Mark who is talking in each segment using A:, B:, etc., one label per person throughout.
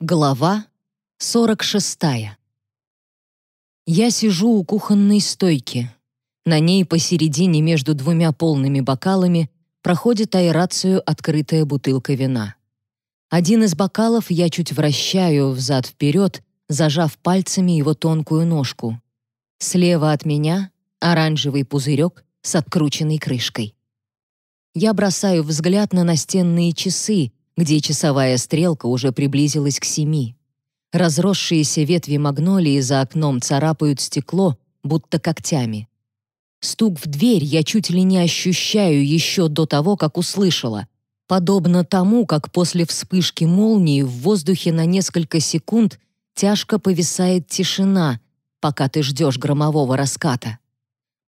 A: Глава 46. Я сижу у кухонной стойки. На ней посередине между двумя полными бокалами проходит аэрацию открытая бутылка вина. Один из бокалов я чуть вращаю взад-вперед, зажав пальцами его тонкую ножку. Слева от меня оранжевый пузырек с открученной крышкой. Я бросаю взгляд на настенные часы, где часовая стрелка уже приблизилась к семи. Разросшиеся ветви магнолии за окном царапают стекло, будто когтями. Стук в дверь я чуть ли не ощущаю еще до того, как услышала. Подобно тому, как после вспышки молнии в воздухе на несколько секунд тяжко повисает тишина, пока ты ждешь громового раската.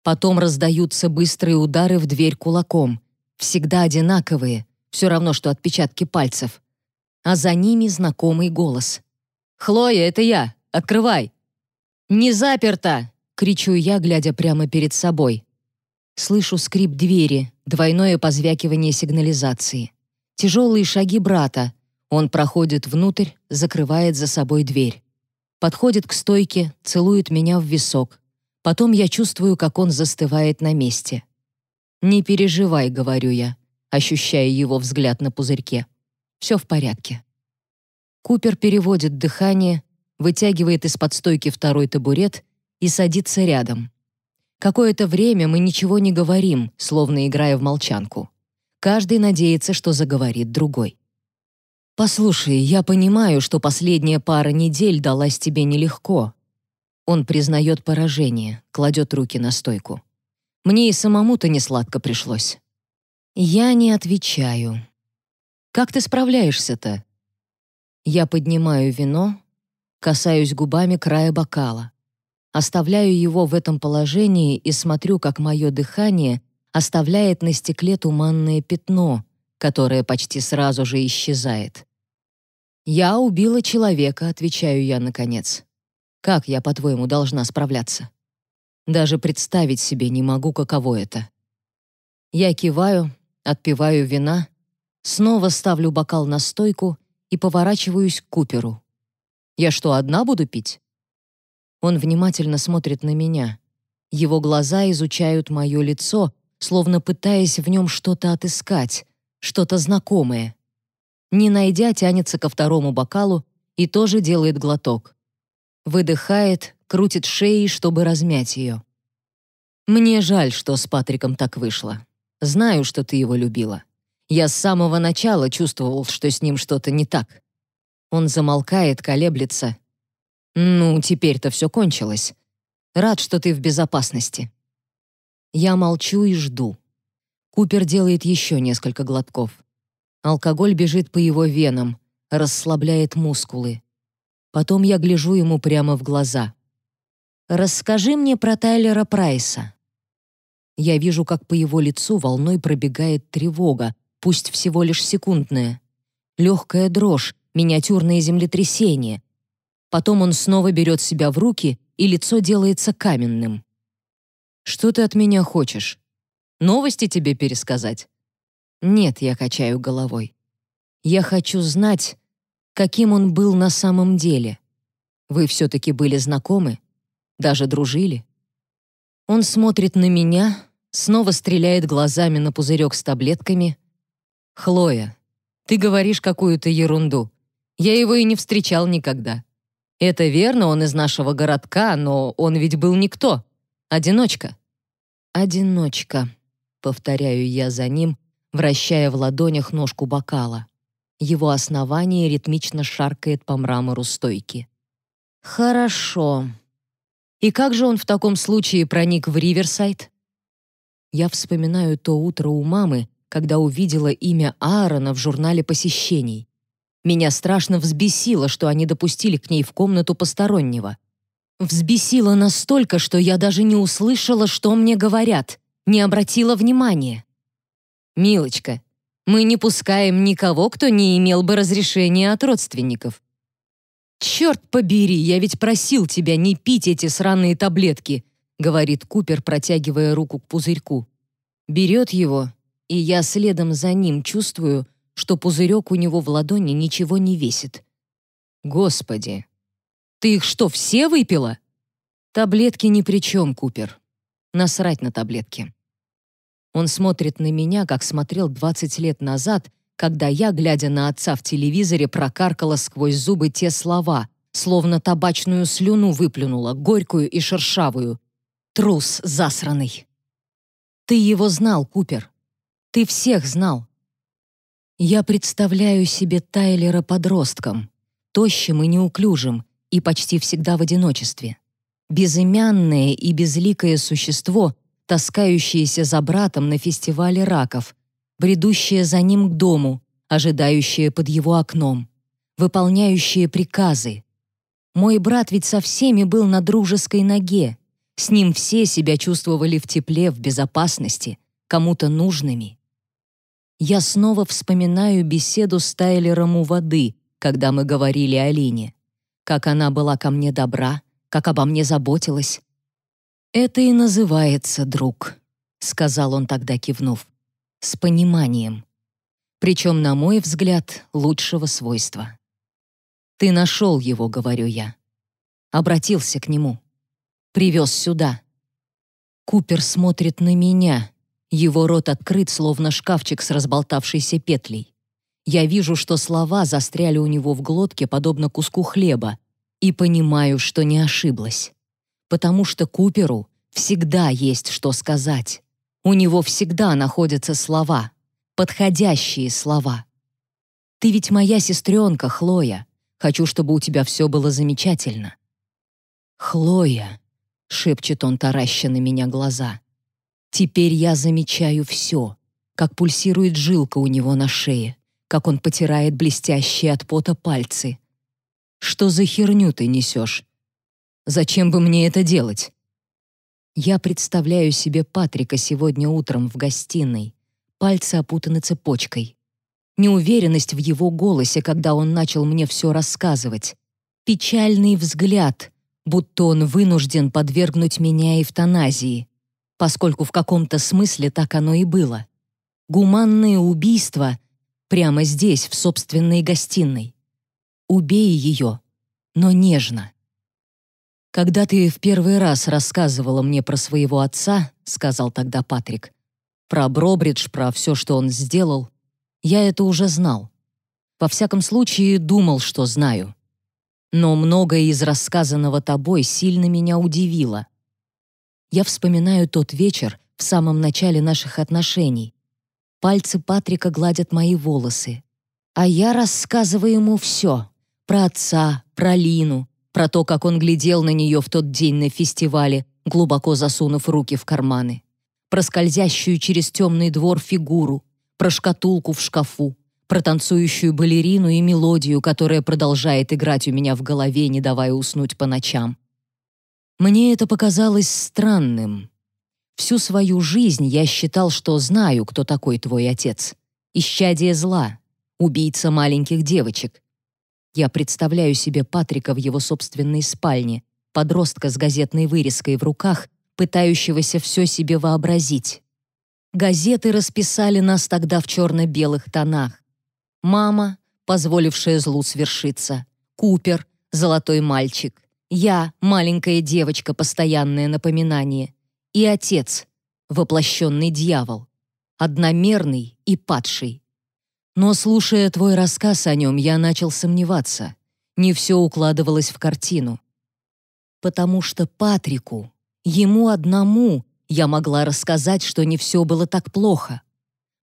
A: Потом раздаются быстрые удары в дверь кулаком, всегда одинаковые, все равно, что отпечатки пальцев. А за ними знакомый голос. «Хлоя, это я! Открывай!» «Не заперто!» — кричу я, глядя прямо перед собой. Слышу скрип двери, двойное позвякивание сигнализации. Тяжелые шаги брата. Он проходит внутрь, закрывает за собой дверь. Подходит к стойке, целует меня в висок. Потом я чувствую, как он застывает на месте. «Не переживай», — говорю я ощущая его взгляд на пузырьке. «Все в порядке». Купер переводит дыхание, вытягивает из-под стойки второй табурет и садится рядом. Какое-то время мы ничего не говорим, словно играя в молчанку. Каждый надеется, что заговорит другой. «Послушай, я понимаю, что последняя пара недель далась тебе нелегко». Он признает поражение, кладет руки на стойку. «Мне и самому-то не сладко пришлось». Я не отвечаю. Как ты справляешься-то? Я поднимаю вино, касаюсь губами края бокала. Оставляю его в этом положении и смотрю, как мое дыхание оставляет на стекле туманное пятно, которое почти сразу же исчезает. «Я убила человека», — отвечаю я наконец. «Как я, по-твоему, должна справляться?» Даже представить себе не могу, каково это. Я киваю, Отпиваю вина, снова ставлю бокал на стойку и поворачиваюсь к Куперу. «Я что, одна буду пить?» Он внимательно смотрит на меня. Его глаза изучают мое лицо, словно пытаясь в нем что-то отыскать, что-то знакомое. Не найдя, тянется ко второму бокалу и тоже делает глоток. Выдыхает, крутит шеей, чтобы размять ее. Мне жаль, что с Патриком так вышло. Знаю, что ты его любила. Я с самого начала чувствовал, что с ним что-то не так. Он замолкает, колеблется. Ну, теперь-то все кончилось. Рад, что ты в безопасности. Я молчу и жду. Купер делает еще несколько глотков. Алкоголь бежит по его венам, расслабляет мускулы. Потом я гляжу ему прямо в глаза. «Расскажи мне про Тайлера Прайса». Я вижу, как по его лицу волной пробегает тревога, пусть всего лишь секундная. Легкая дрожь, миниатюрное землетрясение. Потом он снова берет себя в руки, и лицо делается каменным. «Что ты от меня хочешь? Новости тебе пересказать?» «Нет», — я качаю головой. «Я хочу знать, каким он был на самом деле. Вы все-таки были знакомы? Даже дружили?» Он смотрит на меня, снова стреляет глазами на пузырек с таблетками. «Хлоя, ты говоришь какую-то ерунду. Я его и не встречал никогда. Это верно, он из нашего городка, но он ведь был никто. Одиночка». «Одиночка», — повторяю я за ним, вращая в ладонях ножку бокала. Его основание ритмично шаркает по мрамору стойки. «Хорошо. И как же он в таком случае проник в Риверсайд?» Я вспоминаю то утро у мамы, когда увидела имя Аарона в журнале посещений. Меня страшно взбесило, что они допустили к ней в комнату постороннего. Взбесило настолько, что я даже не услышала, что мне говорят, не обратила внимания. «Милочка, мы не пускаем никого, кто не имел бы разрешения от родственников». «Черт побери, я ведь просил тебя не пить эти сраные таблетки», говорит Купер, протягивая руку к пузырьку. Берет его, и я следом за ним чувствую, что пузырек у него в ладони ничего не весит. Господи! Ты их что, все выпила? Таблетки ни при чем, Купер. Насрать на таблетки. Он смотрит на меня, как смотрел 20 лет назад, когда я, глядя на отца в телевизоре, прокаркала сквозь зубы те слова, словно табачную слюну выплюнула, горькую и шершавую. Трус засраный. Ты его знал, Купер. Ты всех знал. Я представляю себе Тайлера подростком, тощим и неуклюжим, и почти всегда в одиночестве. Безымянное и безликое существо, таскающееся за братом на фестивале раков, бредущее за ним к дому, ожидающее под его окном, выполняющее приказы. Мой брат ведь со всеми был на дружеской ноге, с ним все себя чувствовали в тепле, в безопасности, кому-то нужными. Я снова вспоминаю беседу с Тайлером у воды, когда мы говорили о Лине. Как она была ко мне добра, как обо мне заботилась. «Это и называется друг», — сказал он тогда, кивнув. «С пониманием. Причем, на мой взгляд, лучшего свойства». «Ты нашел его», — говорю я. Обратился к нему привез сюда. Купер смотрит на меня. Его рот открыт, словно шкафчик с разболтавшейся петлей. Я вижу, что слова застряли у него в глотке, подобно куску хлеба, и понимаю, что не ошиблась. Потому что Куперу всегда есть что сказать. У него всегда находятся слова, подходящие слова. «Ты ведь моя сестренка, Хлоя. Хочу, чтобы у тебя все было замечательно». «Хлоя», — шепчет он, тараща на меня глаза. «Теперь я замечаю все, как пульсирует жилка у него на шее, как он потирает блестящие от пота пальцы. Что за херню ты несешь? Зачем бы мне это делать?» Я представляю себе Патрика сегодня утром в гостиной. Пальцы опутаны цепочкой. Неуверенность в его голосе, когда он начал мне все рассказывать. Печальный взгляд, будто он вынужден подвергнуть меня эвтаназии, поскольку в каком-то смысле так оно и было. Гуманное убийство прямо здесь, в собственной гостиной. Убей ее, но нежно. «Когда ты в первый раз рассказывала мне про своего отца, — сказал тогда Патрик, — про Бробридж, про все, что он сделал, я это уже знал. Во всяком случае, думал, что знаю но многое из рассказанного тобой сильно меня удивило. Я вспоминаю тот вечер в самом начале наших отношений. Пальцы Патрика гладят мои волосы. А я рассказываю ему все. Про отца, про Лину, про то, как он глядел на нее в тот день на фестивале, глубоко засунув руки в карманы. Про скользящую через темный двор фигуру, про шкатулку в шкафу, про танцующую балерину и мелодию, которая продолжает играть у меня в голове, не давая уснуть по ночам. Мне это показалось странным. Всю свою жизнь я считал, что знаю, кто такой твой отец. Исчадие зла, убийца маленьких девочек. Я представляю себе Патрика в его собственной спальне, подростка с газетной вырезкой в руках, пытающегося все себе вообразить. Газеты расписали нас тогда в черно-белых тонах. Мама, позволившая злу свершиться. Купер, золотой мальчик. Я, маленькая девочка, постоянное напоминание. И отец, воплощенный дьявол. Одномерный и падший. Но, слушая твой рассказ о нем, я начал сомневаться. Не все укладывалось в картину. Потому что Патрику, ему одному, я могла рассказать, что не все было так плохо.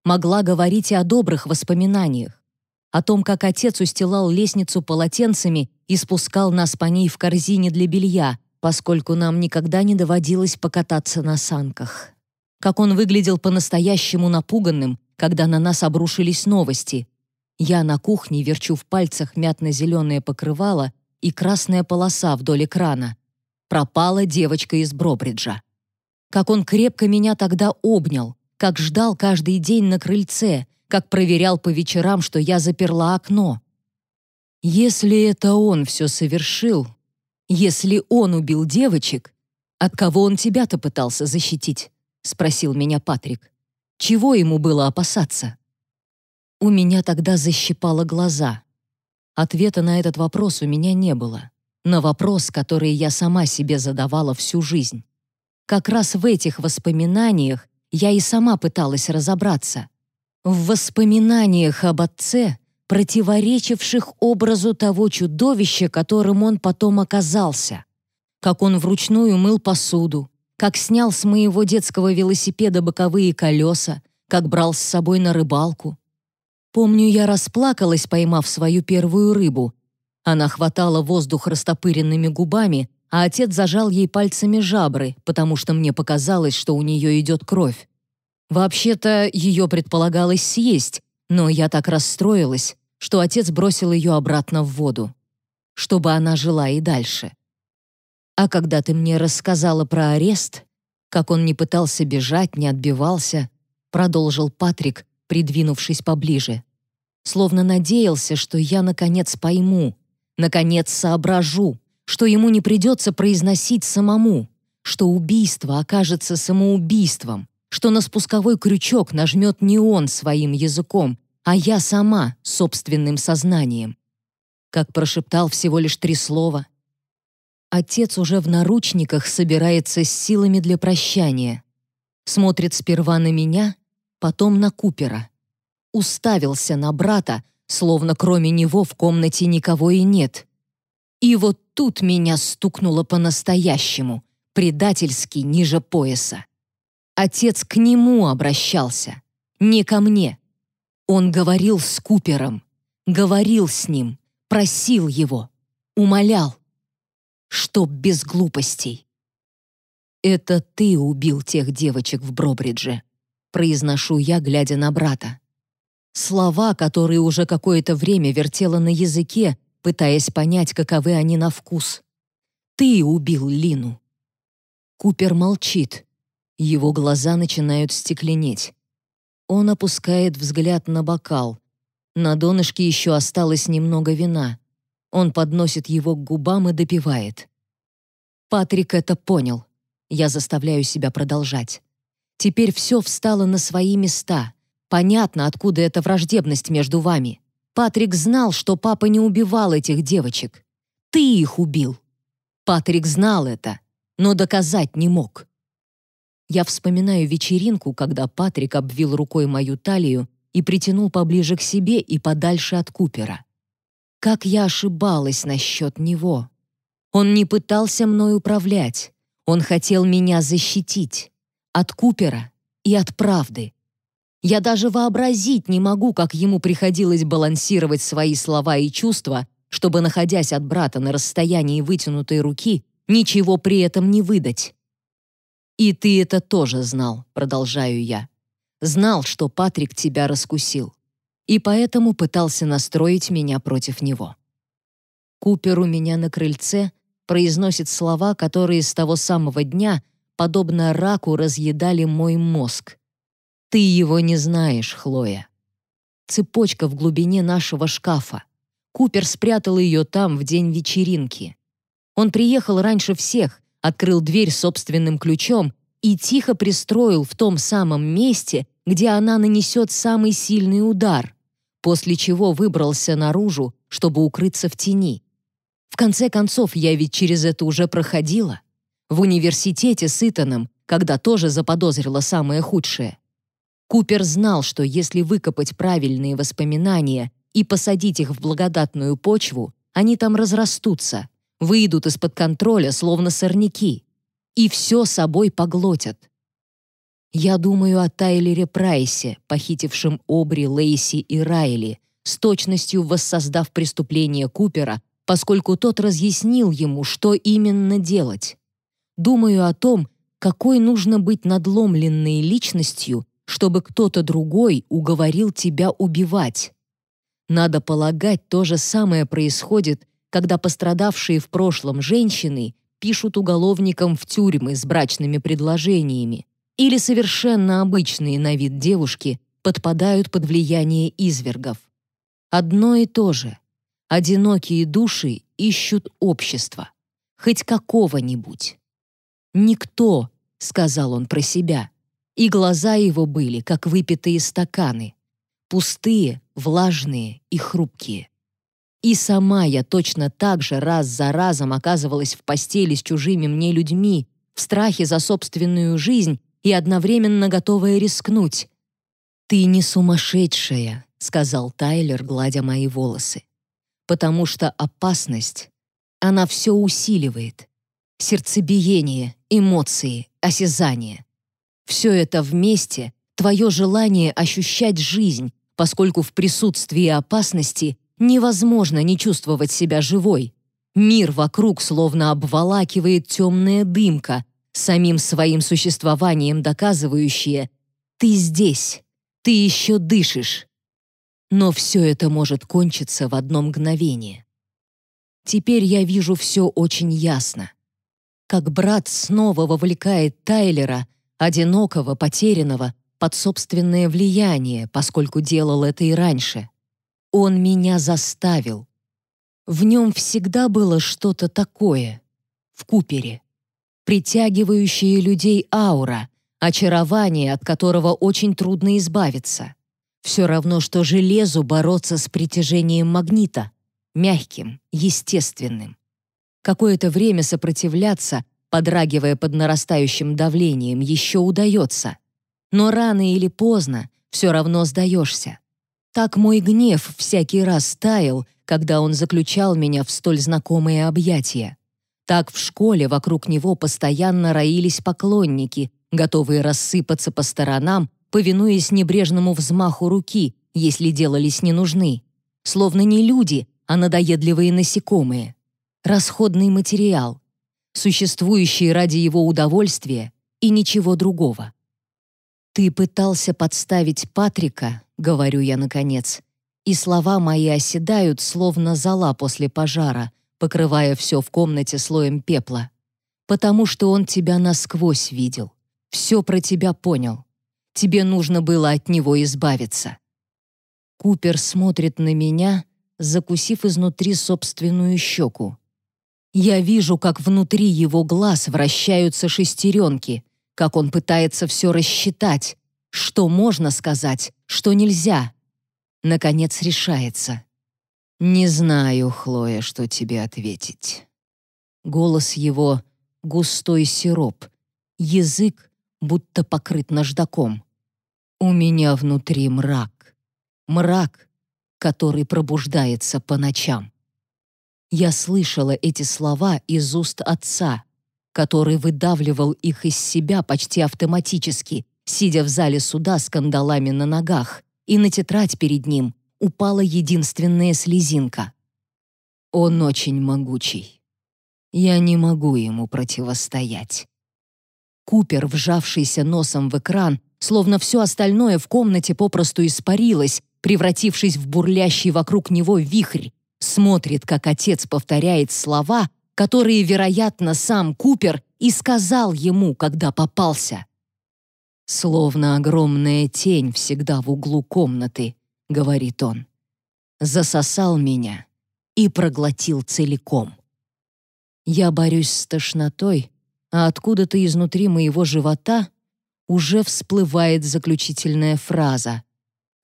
A: Могла говорить и о добрых воспоминаниях о том, как отец устилал лестницу полотенцами и спускал нас по ней в корзине для белья, поскольку нам никогда не доводилось покататься на санках. Как он выглядел по-настоящему напуганным, когда на нас обрушились новости. Я на кухне верчу в пальцах мятно-зеленое покрывало и красная полоса вдоль экрана. Пропала девочка из Бробриджа. Как он крепко меня тогда обнял, как ждал каждый день на крыльце, как проверял по вечерам, что я заперла окно. Если это он все совершил, если он убил девочек, от кого он тебя-то пытался защитить? Спросил меня Патрик. Чего ему было опасаться? У меня тогда защипало глаза. Ответа на этот вопрос у меня не было. На вопрос, который я сама себе задавала всю жизнь. Как раз в этих воспоминаниях я и сама пыталась разобраться. В воспоминаниях об отце, противоречивших образу того чудовища, которым он потом оказался. Как он вручную мыл посуду, как снял с моего детского велосипеда боковые колеса, как брал с собой на рыбалку. Помню, я расплакалась, поймав свою первую рыбу. Она хватала воздух растопыренными губами, а отец зажал ей пальцами жабры, потому что мне показалось, что у нее идет кровь. Вообще-то ее предполагалось съесть, но я так расстроилась, что отец бросил ее обратно в воду, чтобы она жила и дальше. А когда ты мне рассказала про арест, как он не пытался бежать, не отбивался, продолжил Патрик, придвинувшись поближе. Словно надеялся, что я наконец пойму, наконец соображу, что ему не придется произносить самому, что убийство окажется самоубийством, что на спусковой крючок нажмет не он своим языком, а я сама собственным сознанием. Как прошептал всего лишь три слова. Отец уже в наручниках собирается с силами для прощания. Смотрит сперва на меня, потом на Купера. Уставился на брата, словно кроме него в комнате никого и нет. И вот тут меня стукнуло по-настоящему, предательски ниже пояса. Отец к нему обращался, не ко мне. Он говорил с Купером, говорил с ним, просил его, умолял. Чтоб без глупостей. «Это ты убил тех девочек в Бробридже», произношу я, глядя на брата. Слова, которые уже какое-то время вертела на языке, пытаясь понять, каковы они на вкус. «Ты убил Лину». Купер молчит, его глаза начинают стекленеть. Он опускает взгляд на бокал. На донышке еще осталось немного вина. Он подносит его к губам и допивает. Патрик это понял. Я заставляю себя продолжать. Теперь все встало на свои места. Понятно, откуда эта враждебность между вами. Патрик знал, что папа не убивал этих девочек. Ты их убил. Патрик знал это, но доказать не мог. Я вспоминаю вечеринку, когда Патрик обвил рукой мою талию и притянул поближе к себе и подальше от Купера. Как я ошибалась насчет него. Он не пытался мной управлять. Он хотел меня защитить. От Купера и от правды. Я даже вообразить не могу, как ему приходилось балансировать свои слова и чувства, чтобы, находясь от брата на расстоянии вытянутой руки, ничего при этом не выдать. «И ты это тоже знал», — продолжаю я. «Знал, что Патрик тебя раскусил, и поэтому пытался настроить меня против него». Купер у меня на крыльце произносит слова, которые с того самого дня, подобно раку, разъедали мой мозг. «Ты его не знаешь, Хлоя». Цепочка в глубине нашего шкафа. Купер спрятал ее там в день вечеринки. Он приехал раньше всех, открыл дверь собственным ключом и тихо пристроил в том самом месте, где она нанесет самый сильный удар, после чего выбрался наружу, чтобы укрыться в тени. В конце концов, я ведь через это уже проходила. В университете с Итаном, когда тоже заподозрила самое худшее. Купер знал, что если выкопать правильные воспоминания и посадить их в благодатную почву, они там разрастутся, выйдут из-под контроля, словно сорняки, и все собой поглотят. Я думаю о Тайлере Прайсе, похитившем Обри, Лейси и Райли, с точностью воссоздав преступление Купера, поскольку тот разъяснил ему, что именно делать. Думаю о том, какой нужно быть надломленной личностью, чтобы кто-то другой уговорил тебя убивать. Надо полагать, то же самое происходит когда пострадавшие в прошлом женщины пишут уголовникам в тюрьмы с брачными предложениями, или совершенно обычные на вид девушки подпадают под влияние извергов. Одно и то же. Одинокие души ищут общество, хоть какого-нибудь. «Никто», — сказал он про себя, и глаза его были, как выпитые стаканы, пустые, влажные и хрупкие. И сама я точно так же раз за разом оказывалась в постели с чужими мне людьми, в страхе за собственную жизнь и одновременно готовая рискнуть. «Ты не сумасшедшая», — сказал Тайлер, гладя мои волосы. «Потому что опасность, она все усиливает. Сердцебиение, эмоции, осязание. Все это вместе — твое желание ощущать жизнь, поскольку в присутствии опасности невозможно не чувствовать себя живой. Мир вокруг словно обволакивает темная дымка, самим своим существованием доказывающая «ты здесь, ты еще дышишь». Но все это может кончиться в одно мгновение. Теперь я вижу все очень ясно. Как брат снова вовлекает Тайлера, одинокого, потерянного, под собственное влияние, поскольку делал это и раньше. Он меня заставил. В нем всегда было что-то такое. В Купере. Притягивающее людей аура, очарование, от которого очень трудно избавиться. Все равно, что железу бороться с притяжением магнита. Мягким, естественным. Какое-то время сопротивляться, подрагивая под нарастающим давлением, еще удается. Но рано или поздно все равно сдаешься. Так мой гнев всякий раз таял, когда он заключал меня в столь знакомые объятия. Так в школе вокруг него постоянно роились поклонники, готовые рассыпаться по сторонам, повинуясь небрежному взмаху руки, если делались не нужны. Словно не люди, а надоедливые насекомые. Расходный материал, существующий ради его удовольствия и ничего другого. «Ты пытался подставить Патрика», — говорю я наконец, и слова мои оседают, словно зола после пожара, покрывая все в комнате слоем пепла. «Потому что он тебя насквозь видел, все про тебя понял. Тебе нужно было от него избавиться». Купер смотрит на меня, закусив изнутри собственную щеку. Я вижу, как внутри его глаз вращаются шестеренки, как он пытается все рассчитать, что можно сказать, что нельзя. Наконец решается. «Не знаю, Хлоя, что тебе ответить». Голос его — густой сироп, язык будто покрыт наждаком. «У меня внутри мрак. Мрак, который пробуждается по ночам». Я слышала эти слова из уст отца, который выдавливал их из себя почти автоматически, сидя в зале суда с кандалами на ногах, и на тетрадь перед ним упала единственная слезинка. Он очень могучий. Я не могу ему противостоять. Купер, вжавшийся носом в экран, словно все остальное в комнате попросту испарилось, превратившись в бурлящий вокруг него вихрь, смотрит, как отец повторяет слова, которые, вероятно, сам Купер и сказал ему, когда попался. «Словно огромная тень всегда в углу комнаты», — говорит он. «Засосал меня и проглотил целиком». Я борюсь с тошнотой, а откуда-то изнутри моего живота уже всплывает заключительная фраза,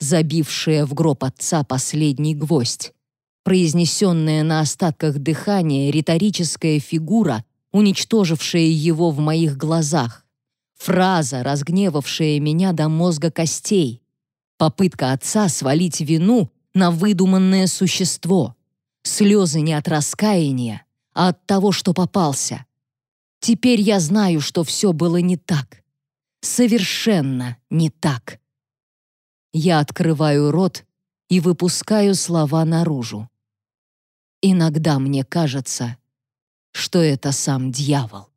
A: забившая в гроб отца последний гвоздь произнесенная на остатках дыхания риторическая фигура, уничтожившая его в моих глазах. Фраза, разгневавшая меня до мозга костей. Попытка отца свалить вину на выдуманное существо. Слезы не от раскаяния, а от того, что попался. Теперь я знаю, что все было не так. Совершенно не так. Я открываю рот и выпускаю слова наружу. Иногда мне кажется, что это сам дьявол.